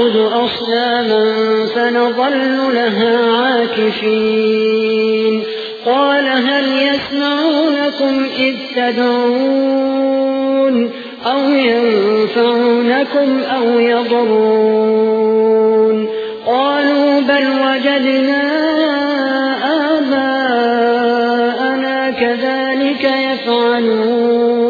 نعبد أصناما فنظل لها عاكفين. قال هل يسمعونكم إذ تدعون أو ينفعونكم أو يضرون؟ قالوا بل وجدنا آباءنا كذلك يفعلون.